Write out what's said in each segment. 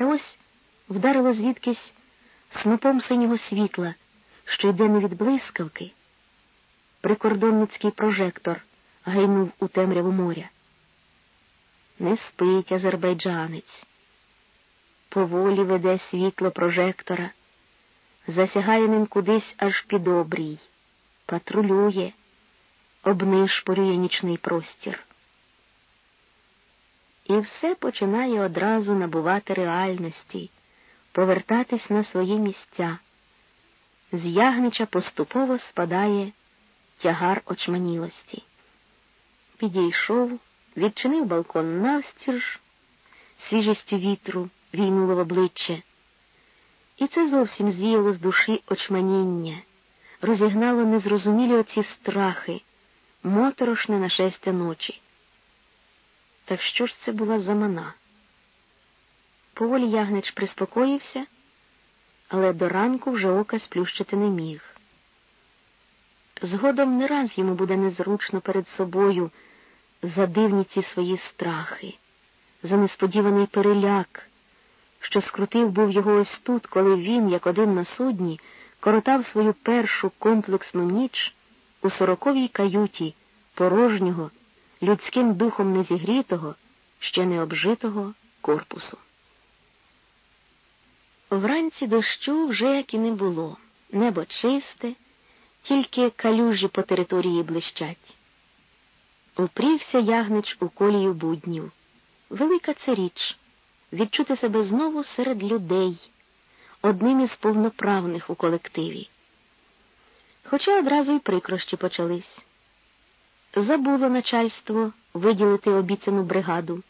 Та ось вдарило звідкись снопом синього світла, що йде не від блискавки. Прикордонницький прожектор гайнув у темряву моря. Не спить азербайджанець. Поволі веде світло прожектора, засягає ним кудись аж під обрій, патрулює, обнишпорює нічний простір. І все починає одразу набувати реальності, повертатись на свої місця. З ягнича поступово спадає тягар очманілості. Підійшов, відчинив балкон навстіж, свіжістю вітру війнуло в обличчя. І це зовсім звіяло з душі очманіння, розігнало незрозумілі оці страхи, моторошне нашестя ночі. Так що ж це була за мана? Поволі ягнич приспокоївся, але до ранку вже ока сплющити не міг. Згодом не раз йому буде незручно перед собою за дивні ці свої страхи, за несподіваний переляк, що скрутив був його ось тут, коли він, як один на судні, коротав свою першу комплексну ніч у сороковій каюті порожнього, людським духом незігрітого, ще не обжитого корпусу. Вранці дощу вже як і не було, небо чисте, тільки калюжі по території блищать. Упрівся ягнич у колію буднів. Велика це річ відчути себе знову серед людей, одним із повноправних у колективі. Хоча одразу й прикрощі почались. Забуло начальство виділити обіцяну бригаду,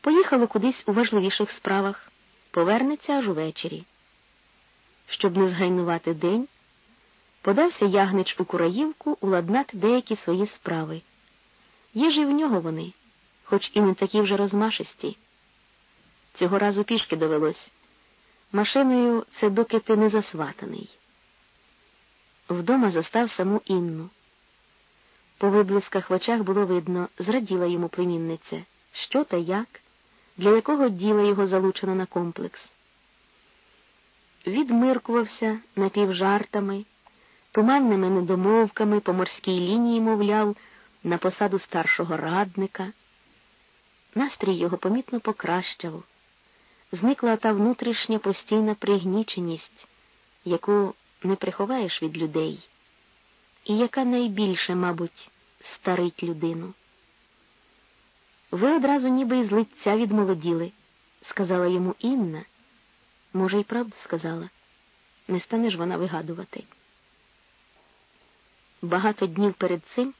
поїхало кудись у важливіших справах, повернеться аж увечері. Щоб не згайнувати день, подався ягнич у Кураївку уладнати деякі свої справи. Є ж і в нього вони, хоч і не такі вже розмашисті. Цього разу пішки довелось. Машиною це доки ти не засватаний. Вдома застав саму Інну. По виблисках в очах було видно, зраділа йому племінниця, що та як, для якого діла його залучено на комплекс. Відмиркувався напівжартами, туманними недомовками по морській лінії, мовляв, на посаду старшого радника. Настрій його помітно покращав. Зникла та внутрішня постійна пригніченість, яку не приховаєш від людей, і яка найбільше, мабуть, старить людину. Ви одразу ніби із лиця відмолоділи, сказала йому Інна. Може, й правду сказала, не станеш вона вигадувати. Багато днів перед цим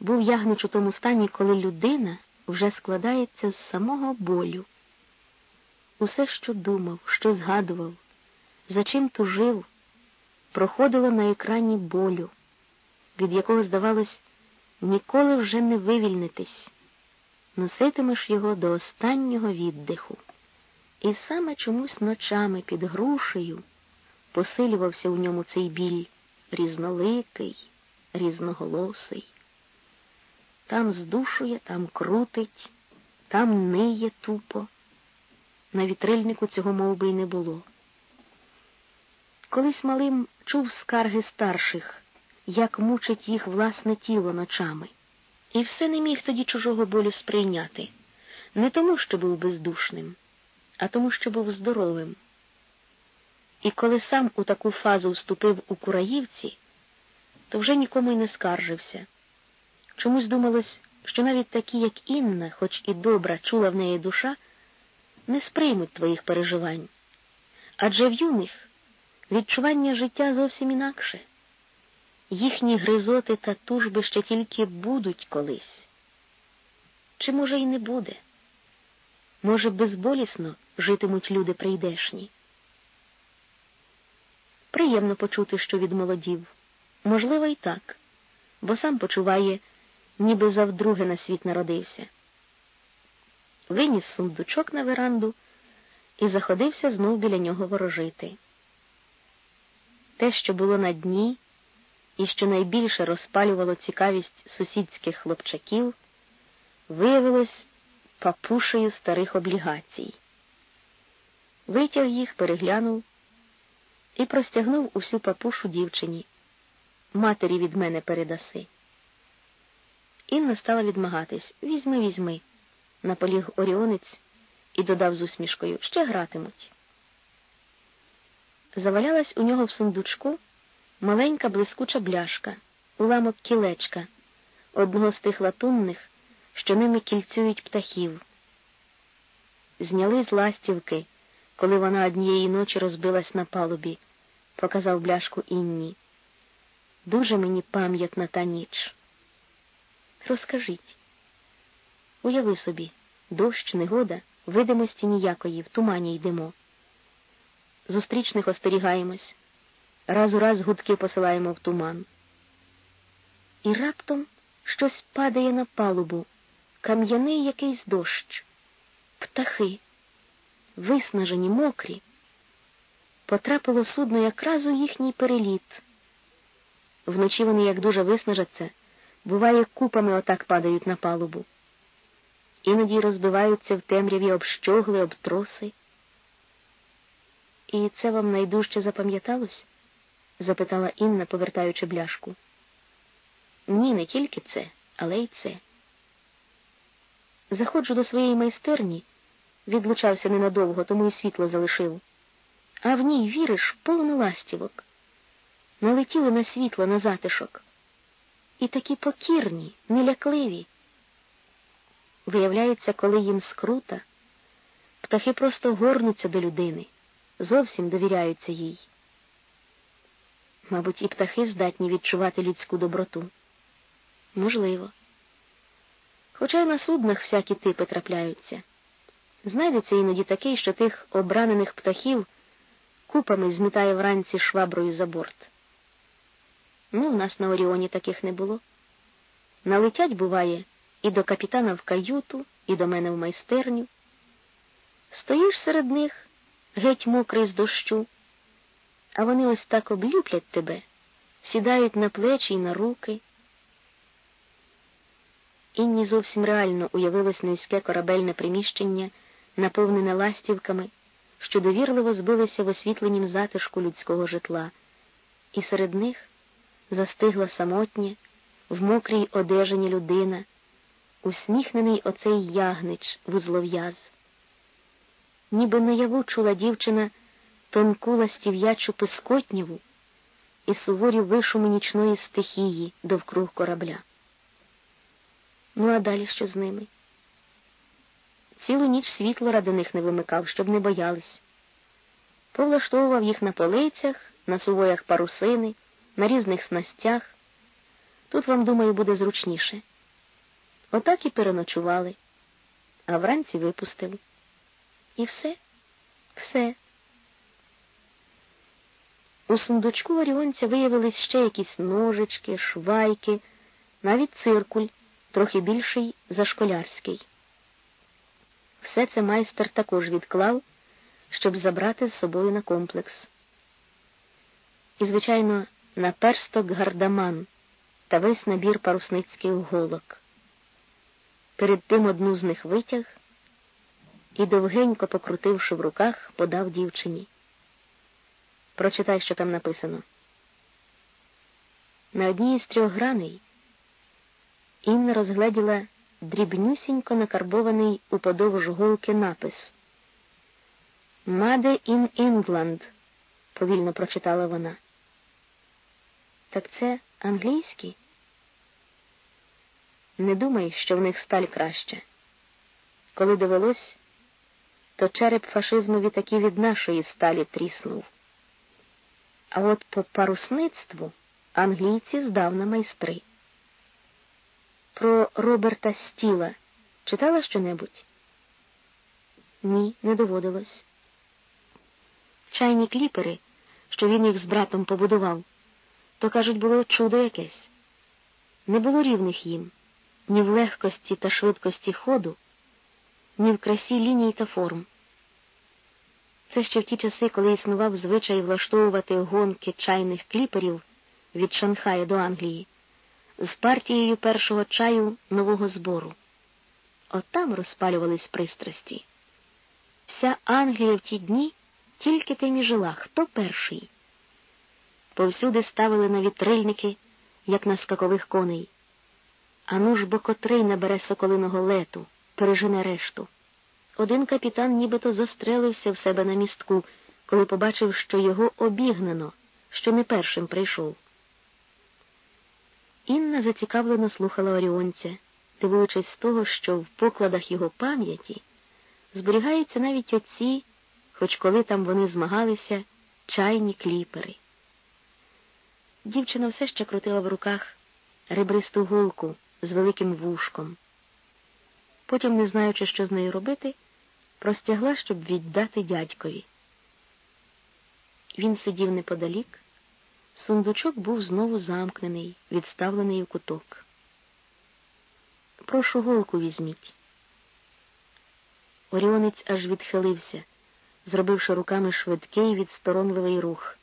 був ягнич у тому стані, коли людина вже складається з самого болю. Усе, що думав, що згадував, за чим тужив, проходило на екрані болю, від якого, здавалось, ніколи вже не вивільнитись, носитимеш його до останнього віддиху. І саме чомусь ночами під грушею посилювався у ньому цей біль різноликий, різноголосий. Там здушує, там крутить, там ниє тупо. На вітрильнику цього мов би, й не було. Колись малим чув скарги старших, як мучить їх власне тіло ночами, і все не міг тоді чужого болю сприйняти, не тому, що був бездушним, а тому, що був здоровим. І коли сам у таку фазу вступив у Кураївці, то вже нікому й не скаржився. Чомусь думалось, що навіть такі, як Інна, хоч і добра, чула в неї душа, не сприймуть твоїх переживань. Адже в юних відчування життя зовсім інакше. Їхні гризоти та тужби ще тільки будуть колись. Чи, може, і не буде? Може, безболісно житимуть люди прийдешні? Приємно почути, що відмолодів. Можливо, і так, бо сам почуває, ніби завдруге на світ народився виніс сундучок на веранду і заходився знов біля нього ворожити. Те, що було на дні, і що найбільше розпалювало цікавість сусідських хлопчаків, виявилось папушею старих облігацій. витяг їх, переглянув і простягнув усю папушу дівчині. Матері від мене передаси. Інна стала відмагатись. Візьми, візьми, наполіг Оріонець і додав з усмішкою ще гратимуть. Завалялась у нього в сундучку маленька блискуча бляшка, уламок кілечка, одного з тих латунних, що ними кільцюють птахів. Зняли з ластівки, коли вона однієї ночі розбилась на палубі, показав бляшку Інні. Дуже мені пам'ятна та ніч. Розкажіть. Уяви собі, дощ, негода, видимості ніякої, в тумані йдемо. Зустрічних остерігаємось, раз у раз гудки посилаємо в туман. І раптом щось падає на палубу, кам'яний якийсь дощ, птахи, виснажені, мокрі. Потрапило судно якраз у їхній переліт. Вночі вони, як дуже виснажаться, буває, купами отак падають на палубу. Іноді розбиваються в темряві об щогли, об троси. І це вам найдужче запам'яталось? Запитала Інна, повертаючи бляшку. Ні, не тільки це, але й це. Заходжу до своєї майстерні, відлучався ненадовго, тому й світло залишив. А в ній, віриш, повно ластівок. Налетіли на світло, на затишок. І такі покірні, нелякливі. Виявляється, коли їм скрута, птахи просто горнуться до людини, зовсім довіряються їй. Мабуть, і птахи здатні відчувати людську доброту. Можливо. Хоча й на суднах всякі типи трапляються. Знайдеться іноді такий, що тих обранених птахів купами змітає вранці шваброю за борт. Ну, в нас на Оріоні таких не було. Налетять, буває, і до капітана в каюту, і до мене в майстерню. Стоїш серед них, геть мокрий з дощу, а вони ось так облюплять тебе, сідають на плечі й на руки. Інні зовсім реально уявилось низьке корабельне приміщення, наповнене ластівками, що довірливо збилися в освітленім затишку людського житла, і серед них застигла самотня, в мокрій одежині людина, усміхнений оцей ягнич вузлов'яз. Ніби наяву чула дівчина тонку ластів'ячу пискотніву і суворі вишуми нічної стихії довкруг корабля. Ну, а далі що з ними? Цілу ніч світло ради них не вимикав, щоб не боялись. Повлаштовував їх на полицях, на сувоях парусини, на різних снастях. Тут вам, думаю, буде зручніше. Отак і переночували, а вранці випустив. І все, все. У сундучку оріонця виявились ще якісь ножички, швайки, навіть циркуль трохи більший за школярський. Все це майстер також відклав, щоб забрати з собою на комплекс. І, звичайно, на персток гардаман та весь набір парусницьких голок. Перед тим одну з них витяг і, довгенько покрутивши в руках, подав дівчині. Прочитай, що там написано. На одній із трьох граней Інна розгледіла дрібнюсінько накарбований уподовж голки напис Made in England, повільно прочитала вона. Так це англійський? Не думай, що в них сталь краще. Коли довелось, то череп фашизмові таки від нашої сталі тріснув. А от по парусництву англійці здавна майстри. Про Роберта Стіла читала щонебудь? Ні, не доводилось. Чайні кліпери, що він їх з братом побудував, то, кажуть, було чудо якесь. Не було рівних їм ні в легкості та швидкості ходу, ні в красі ліній та форм. Це ще в ті часи, коли існував звичай влаштовувати гонки чайних кліперів від Шанхая до Англії з партією першого чаю нового збору. От там розпалювались пристрасті. Вся Англія в ті дні тільки тим і жила, хто перший. Повсюди ставили на вітрильники, як на скакових коней. Ану ж бо котрий набере соколиного лету, пережене решту. Один капітан нібито застрелився в себе на містку, коли побачив, що його обігнено, що не першим прийшов. Інна зацікавлено слухала оріонця, дивуючись з того, що в покладах його пам'яті зберігаються навіть оці, хоч коли там вони змагалися, чайні кліпери. Дівчина все ще крутила в руках ребристу голку з великим вушком. Потім, не знаючи, що з нею робити, простягла, щоб віддати дядькові. Він сидів неподалік. Сундучок був знову замкнений, відставлений у куток. Прошу голку візьміть. Оріонець аж відхилився, зробивши руками швидкий відсторонливий рух.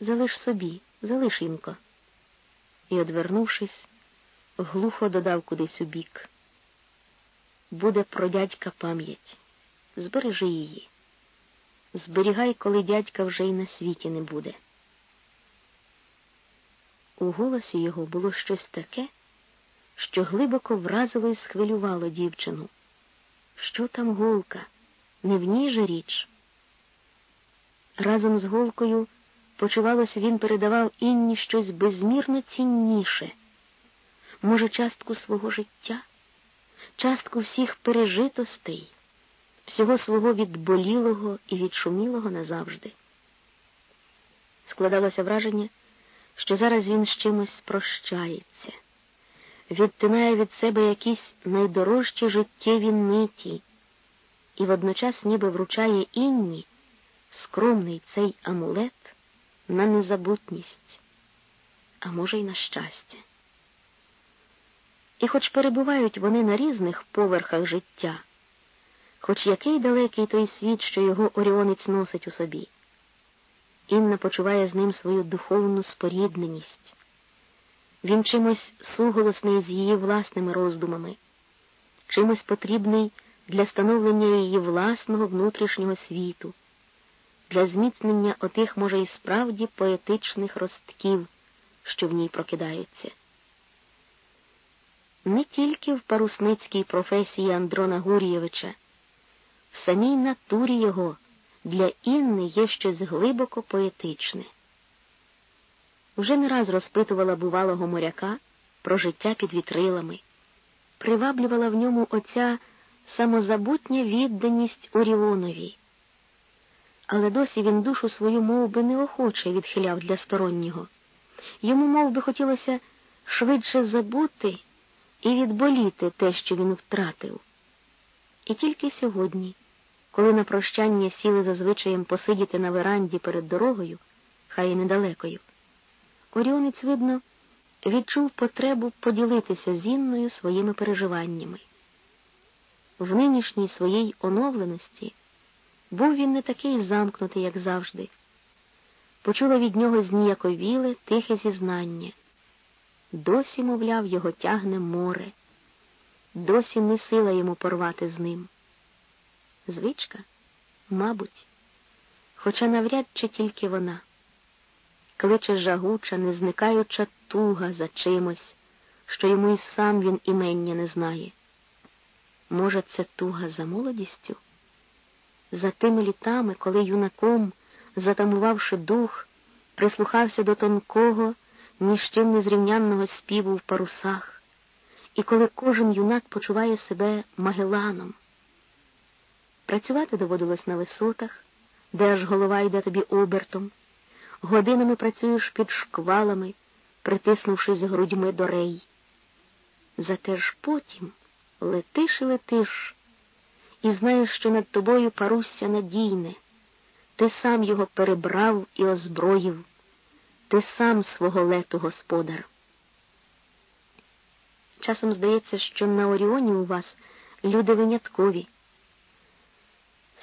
Залиш собі, залиш інко. І, одвернувшись, глухо додав кудись у бік. Буде про дядька пам'ять. Збережи її. Зберігай, коли дядька вже й на світі не буде. У голосі його було щось таке, що глибоко вразило і схвилювало дівчину. Що там голка? Не в ній же річ. Разом з голкою, почувалося, він передавав інні щось безмірно цінніше, може, частку свого життя, частку всіх пережитостей, всього свого відболілого і відшумілого назавжди. Складалося враження що зараз він з чимось прощається, відтинає від себе якісь найдорожчі життєві ниті і водночас ніби вручає інні скромний цей амулет на незабутність, а може, й на щастя. І хоч перебувають вони на різних поверхах життя, хоч який далекий той світ, що його оріонець носить у собі. Інна почуває з ним свою духовну спорідненість. Він чимось суголосний з її власними роздумами, чимось потрібний для становлення її власного внутрішнього світу, для зміцнення отих, може, і справді поетичних ростків, що в ній прокидаються. Не тільки в парусницькій професії Андрона Гур'євича, в самій натурі його для Інни є щось глибоко поетичне. Вже не раз розпитувала бувалого моряка про життя під вітрилами, приваблювала в ньому оця самозабутня відданість Оріонові. Але досі він душу свою мов би, неохоче відхиляв для стороннього. Йому мов би, хотілося швидше забути і відболіти те, що він втратив. І тільки сьогодні коли на прощання сіли за звичаєм посидіти на веранді перед дорогою, хай і недалекою, Оріонець, видно, відчув потребу поділитися з Інною своїми переживаннями. В нинішній своїй оновленості був він не такий замкнутий, як завжди. Почула від нього зніяковіле, тихе зізнання. Досі, мовляв, його тягне море, досі не сила йому порвати з ним. Звичка? Мабуть, хоча навряд чи тільки вона. Кличе жагуча, не зникаюча туга за чимось, що йому і сам він імення не знає. Може, це туга за молодістю? За тими літами, коли юнаком, затамувавши дух, прислухався до тонкого, ні з чим незрівнянного співу в парусах, і коли кожен юнак почуває себе магеланом. Працювати доводилось на висотах, де аж голова йде тобі обертом, годинами працюєш під шквалами, притиснувшись грудьми до рей. Зате ж потім летиш і летиш, і знаєш, що над тобою парусся надійне, ти сам його перебрав і озброїв, ти сам свого лету господар. Часом здається, що на Оріоні у вас люди виняткові.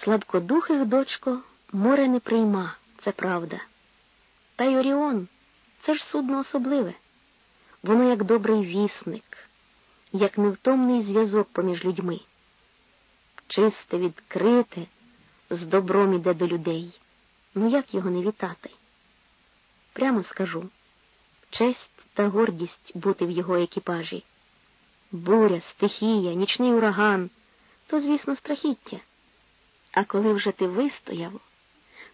Слабкодухих, дочко, море не прийма, це правда. Та й Оріон це ж судно особливе. Воно як добрий вісник, як невтомний зв'язок поміж людьми. Чисте, відкрите, з добром іде до людей. Ну як його не вітати? Прямо скажу честь та гордість бути в його екіпажі. Буря, стихія, нічний ураган то, звісно, страхіття. А коли вже ти вистояв,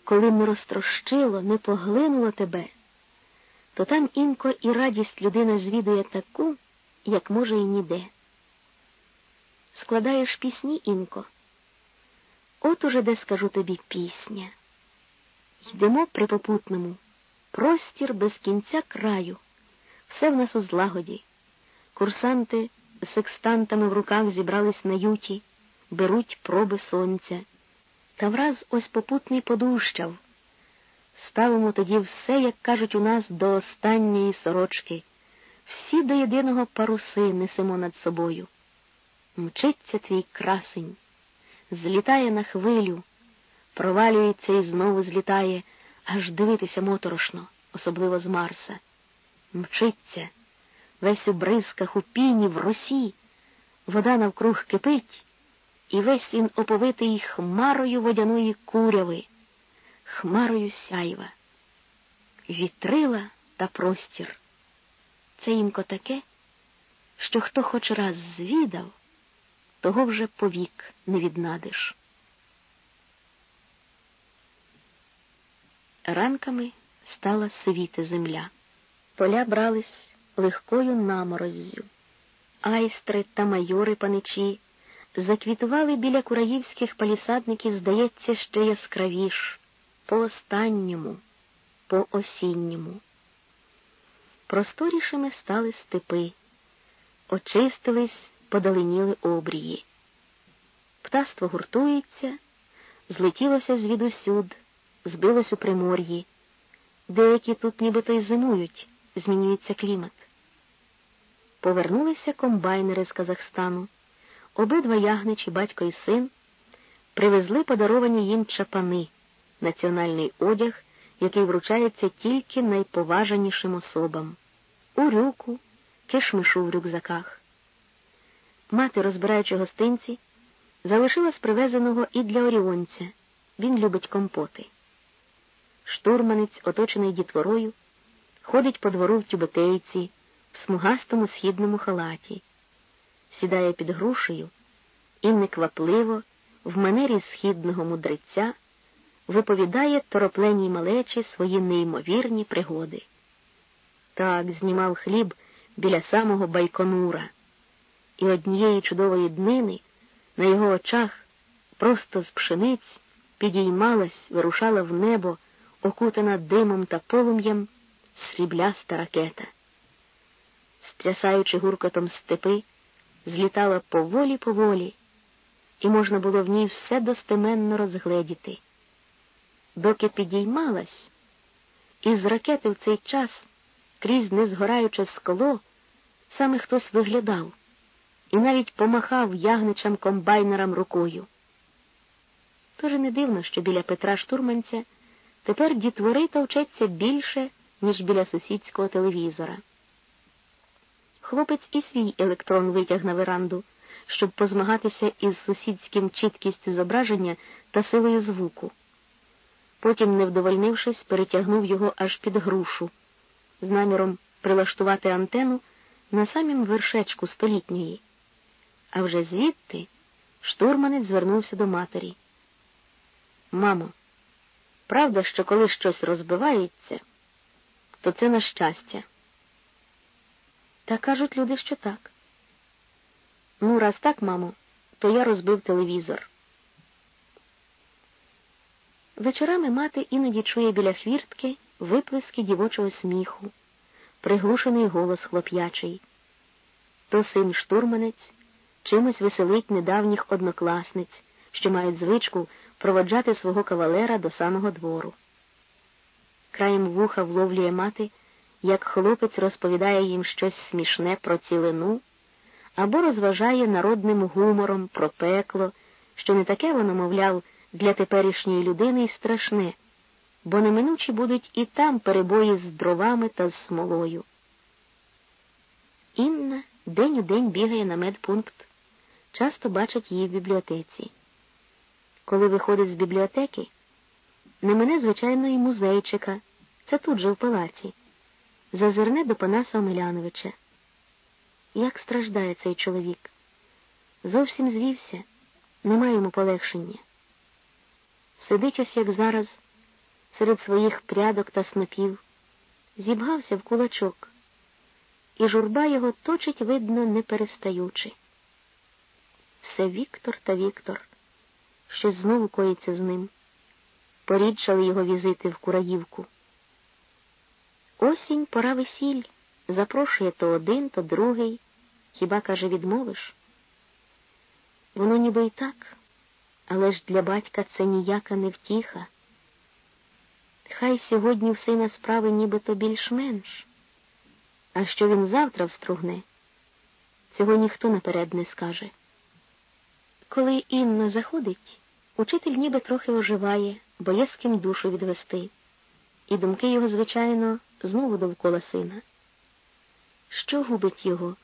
коли не розтрощило, не поглинуло тебе, то там інко і радість людина звідує таку, як може і ніде. Складаєш пісні, інко. От уже де скажу тобі пісня. Йдемо при попутному, простір без кінця краю, все в нас у злагоді. Курсанти з секстантами в руках зібрались на юті, беруть проби сонця. Та враз ось попутний подущав. Ставимо тоді все, як кажуть у нас, до останньої сорочки. Всі до єдиного паруси несемо над собою. Мчиться твій красень, злітає на хвилю, провалюється і знову злітає, аж дивитися моторошно, особливо з Марса. Мчиться, весь у бризках, у піні, в росі, вода навкруг кипить, і весь він оповитий хмарою водяної куряви, хмарою сяйва, вітрила та простір. Це інко таке, що хто хоч раз звідав, того вже повік не віднадиш. Ранками стала сивіти земля. Поля брались легкою намороззю. Айстри та майори паничі заквітували біля кураївських палісадників, здається, ще яскравіш, по останньому, по осінньому. Просторішими стали степи, очистились, подаленіли обрії. Птаство гуртується, злетілося звідусюд, збилось у примор'ї. Деякі тут нібито й зимують, змінюється клімат. Повернулися комбайнери з Казахстану. Обидва ягничі, батько і син, привезли подаровані їм чапани, національний одяг, який вручається тільки найповажанішим особам урюку, кишмишу в рюкзаках. Мати, розбираючи гостинці, залишила з привезеного і для оріонця. Він любить компоти. Штурманець, оточений дітворою, ходить по двору в тюбетейці, в смугастому східному халаті, сідає під грушею і неквапливо, в манері східного мудреця, виповідає торопленій малечі свої неймовірні пригоди. Так знімав хліб біля самого байконура, і однієї чудової днини на його очах просто з пшениць підіймалась, вирушала в небо, окутана димом та полум'ям, срібляста ракета. Стрясаючи гуркотом степи, злітала поволі поволі, і можна було в ній все достеменно розгледіти. Доки підіймалась, із ракети в цей час крізь незгораюче скло саме хтось виглядав і навіть помахав ягничам комбайнерам рукою. Тож не дивно, що біля Петра Штурманця тепер дітвори товчеться більше, ніж біля сусідського телевізора. Хлопець і свій електрон витяг на веранду, щоб позмагатися із сусідським чіткістю зображення та силою звуку. Потім, не вдовольнившись, перетягнув його аж під грушу з наміром прилаштувати антену на самім вершечку столітньої. А вже звідти штурманець звернувся до матері. Мамо, правда, що коли щось розбивається, то це на щастя. Та кажуть люди, що так. Ну, раз так, мамо, то я розбив телевізор. Вечорами мати іноді чує біля хвіртки виплески дівочого сміху, приглушений голос хлоп'ячий. То син штурманець чимось веселить недавніх однокласниць, що мають звичку проводжати свого кавалера до самого двору. Краєм вуха вловлює мати, як хлопець розповідає їм щось смішне про цілину або розважає народним гумором про пекло, що не таке воно, мовляв, для теперішньої людини й страшне бо неминучі будуть і там перебої з дровами та з смолою. Інна день у день бігає на медпункт, часто бачить її в бібліотеці. Коли виходить з бібліотеки, не мене, звичайно, і музейчика, це тут же в палаці, зазирне до Панаса Омеляновича. Як страждає цей чоловік? Зовсім звівся, немає йому полегшення. Сидить ось, як зараз, серед своїх прядок та снопів, зібгався в кулачок, і журба його точить, видно, не перестаючи. Все Віктор та Віктор, щось знову коїться з ним. Порідшали його візити в Кураївку. Осінь пора весіль, запрошує то один, то другий. Хіба, каже, відмовиш? Воно ніби й так, але ж для батька це ніяка не втіха. Хай сьогодні в сина справи нібито більш-менш, а що він завтра встругне, цього ніхто наперед не скаже. Коли Інна заходить, учитель ніби трохи оживає, бо є з ким душу відвести, і думки його, звичайно, знову довкола сина. Що губить його?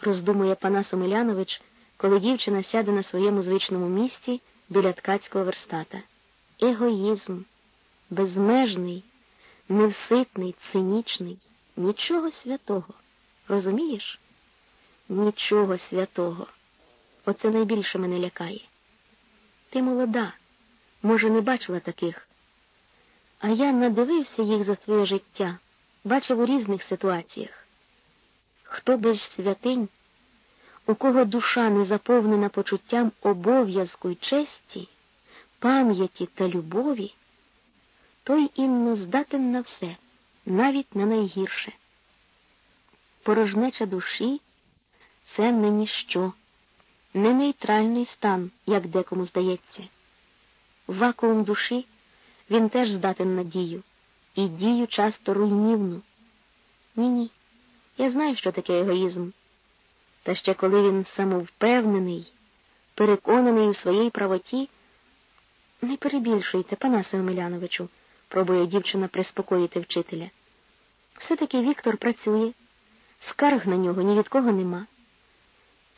роздумує Панас Омелянович, коли дівчина сяде на своєму звичному місці біля ткацького верстата. Егоїзм, безмежний, невситний, цинічний, нічого святого. Розумієш? Нічого святого. Оце найбільше мене лякає. Ти молода, може, не бачила таких. А я надивився їх за своє життя, бачив у різних ситуаціях. Хто без святинь, у кого душа не заповнена почуттям обов'язку й честі, пам'яті та любові, той інно здатен на все, навіть на найгірше. Порожнеча душі це не ніщо, не нейтральний стан, як декому здається. Вакуум душі він теж здатен на дію, і дію часто руйнівну. Ні-ні. Я знаю, що таке егоїзм. Та ще коли він самовпевнений, переконаний у своїй правоті, не перебільшуйте, Панасе Омеляновичу, пробує дівчина приспокоїти вчителя. Все-таки Віктор працює, скарг на нього ні від кого нема.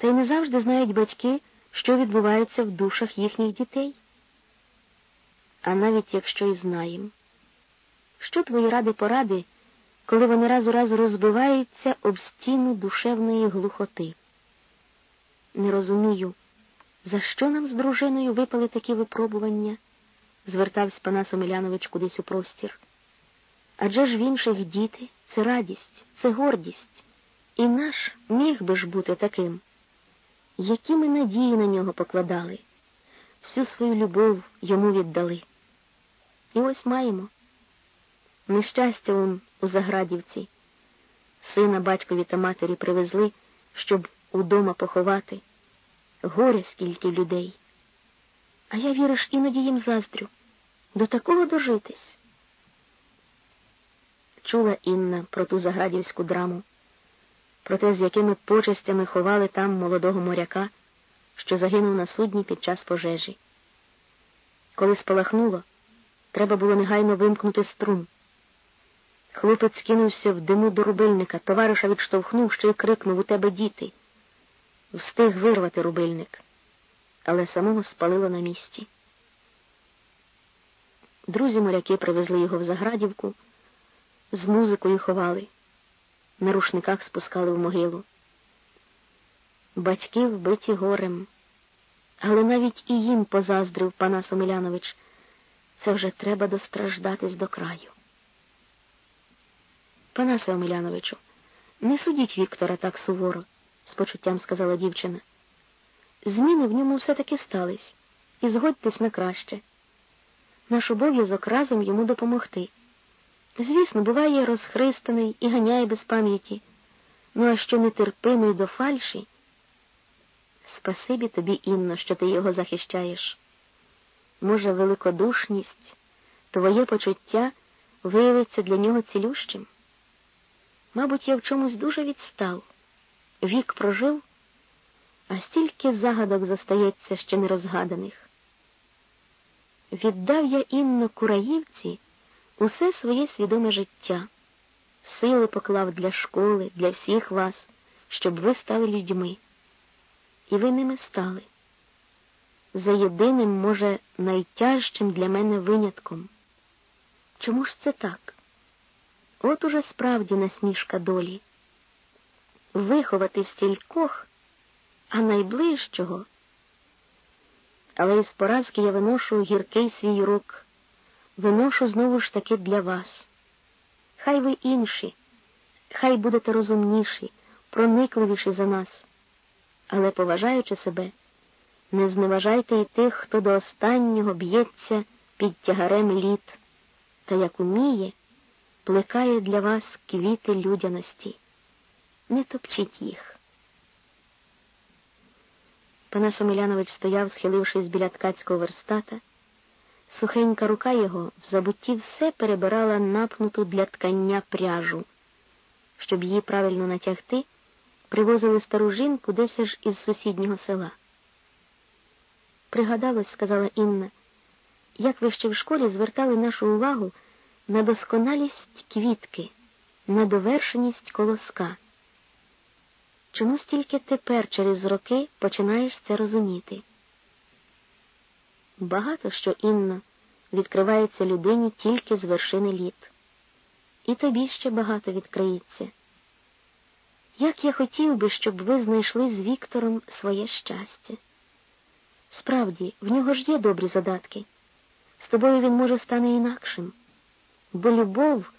Та й не завжди знають батьки, що відбувається в душах їхніх дітей. А навіть якщо і знаємо, що твої ради поради? коли вони раз у раз розбиваються об стіну душевної глухоти. Не розумію, за що нам з дружиною випали такі випробування, звертався Панас Омелянович кудись у простір. Адже ж в інших діти це радість, це гордість, і наш міг би ж бути таким. Які ми надії на нього покладали, всю свою любов йому віддали. І ось маємо. Нещастя он у Заградівці. Сина батькові та матері привезли, щоб удома поховати. Горя скільки людей. А я, віриш, іноді їм заздрю. До такого дожитись. Чула Інна про ту заградівську драму, про те, з якими почестями ховали там молодого моряка, що загинув на судні під час пожежі. Коли спалахнуло, треба було негайно вимкнути струм. Хлопець кинувся в диму до рубильника, товариша відштовхнув, що й крикнув у тебе діти. Встиг вирвати рубильник, але самого спалило на місці. Друзі моряки привезли його в Заградівку, з музикою ховали, на рушниках спускали в могилу. Батьки вбиті горем, але навіть і їм позаздрив Панас Омелянович, це вже треба достраждатись до краю. Панасе Омеляновичу, не судіть Віктора так суворо, з почуттям сказала дівчина. Зміни в ньому все-таки стались, і згодьтесь на краще. Наш обов'язок разом йому допомогти. Звісно, буває розхристаний і ганяє без пам'яті, ну а що нетерпимий до фальші. Спасибі тобі, Інно, що ти його захищаєш. Може, великодушність, твоє почуття виявиться для нього цілющим? Мабуть, я в чомусь дуже відстав. Вік прожив, а стільки загадок зостається ще нерозгаданих. Віддав я інно Кураївці усе своє свідоме життя, сили поклав для школи, для всіх вас, щоб ви стали людьми. І ви ними стали. за єдиним, може, найтяжчим для мене винятком. Чому ж це так? От уже справді насмішка долі. Виховати стількох, а найближчого. Але із поразки я виношу гіркий свій урок, виношу знову ж таки для вас. Хай ви інші, хай будете розумніші, проникливіші за нас, але, поважаючи себе, не зневажайте і тих, хто до останнього б'ється під тягарем літ, та як уміє, плекає для вас квіти людяності. Не топчіть їх. Панас Омелянович стояв, схилившись біля ткацького верстата. Сухенька рука його в забутті все перебирала напнуту для ткання пряжу. Щоб її правильно натягти, привозили стару жінку десь аж із сусіднього села. Пригадалось, сказала Інна, як ви ще в школі звертали нашу увагу на досконалість квітки, на довершеність колоска. Чому стільки тепер через роки починаєш це розуміти? Багато що Інно відкривається людині тільки з вершини літ. І тобі ще багато відкриється. Як я хотів би, щоб ви знайшли з Віктором своє щастя. Справді, в нього ж є добрі задатки. З тобою він може стане інакшим, бо любов,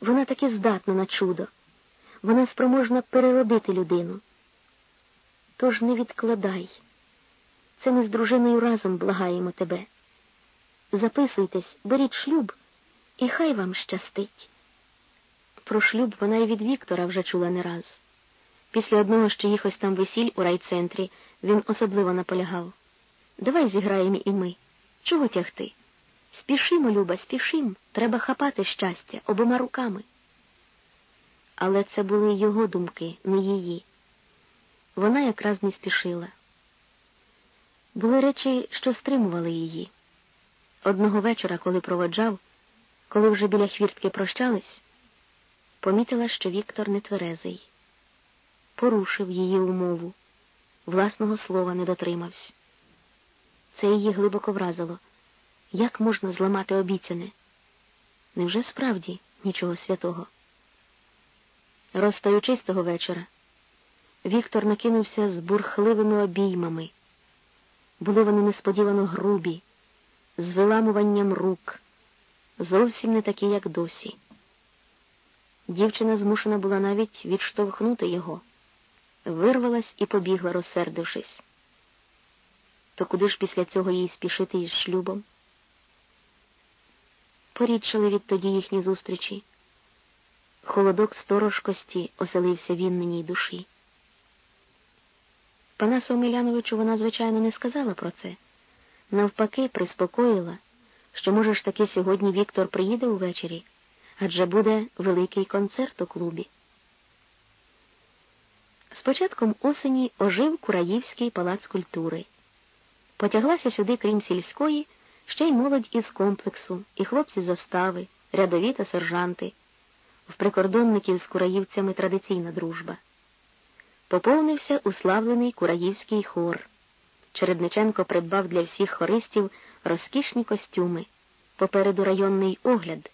вона таки здатна на чудо, вона спроможна переродити людину. Тож не відкладай. Це ми з дружиною разом благаємо тебе. Записуйтесь, беріть шлюб, і хай вам щастить. Про шлюб вона і від Віктора вже чула не раз. Після одного з чиїхось там весіль у райцентрі він особливо наполягав. Давай зіграємо і ми. Чого тягти? Спішимо, Люба, спішим. Треба хапати щастя обома руками. Але це були його думки, не її. Вона якраз не спішила. Були речі, що стримували її. Одного вечора, коли проводжав, коли вже біля хвіртки прощались, помітила, що Віктор не тверезий, порушив її умову, власного слова не дотримався. Це її глибоко вразило. Як можна зламати обіцяне? Невже справді нічого святого? Розстаючись того вечора, Віктор накинувся з бурхливими обіймами. Були вони несподівано грубі, з виламуванням рук, зовсім не такі, як досі. Дівчина змушена була навіть відштовхнути його, вирвалась і побігла, розсердившись. То куди ж після цього їй спішити із шлюбом? Порідшали відтоді їхні зустрічі. Холодок сторожкості оселився в інненій душі. Панасу Омеляновичу вона, звичайно, не сказала про це. Навпаки, приспокоїла, що, може ж таки, сьогодні Віктор приїде увечері, адже буде великий концерт у клубі. З початком осені ожив Кураївський палац культури. Потяглася сюди, крім сільської, ще й молодь із комплексу, і хлопці застави, рядові та сержанти. В прикордонників з кураївцями традиційна дружба. Поповнився уславлений кураївський хор. Чередниченко придбав для всіх хористів розкішні костюми, попереду районний огляд,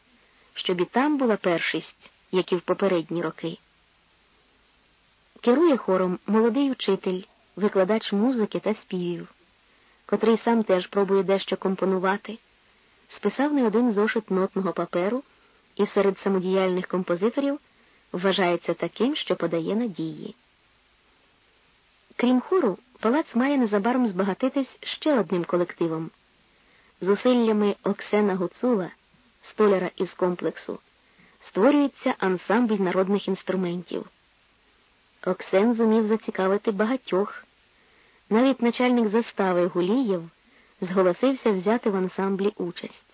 щоб і там була першість, як і в попередні роки. Керує хором молодий учитель, викладач музики та співів котрий сам теж пробує дещо компонувати, списав не один зошит нотного паперу і серед самодіяльних композиторів вважається таким, що подає надії. Крім хору, палац має незабаром збагатитись ще одним колективом. Зусиллями Оксена Гуцула, столяра із комплексу, створюється ансамбль народних інструментів. Оксен зумів зацікавити багатьох. Навіть начальник застави Гулієв зголосився взяти в ансамблі участь.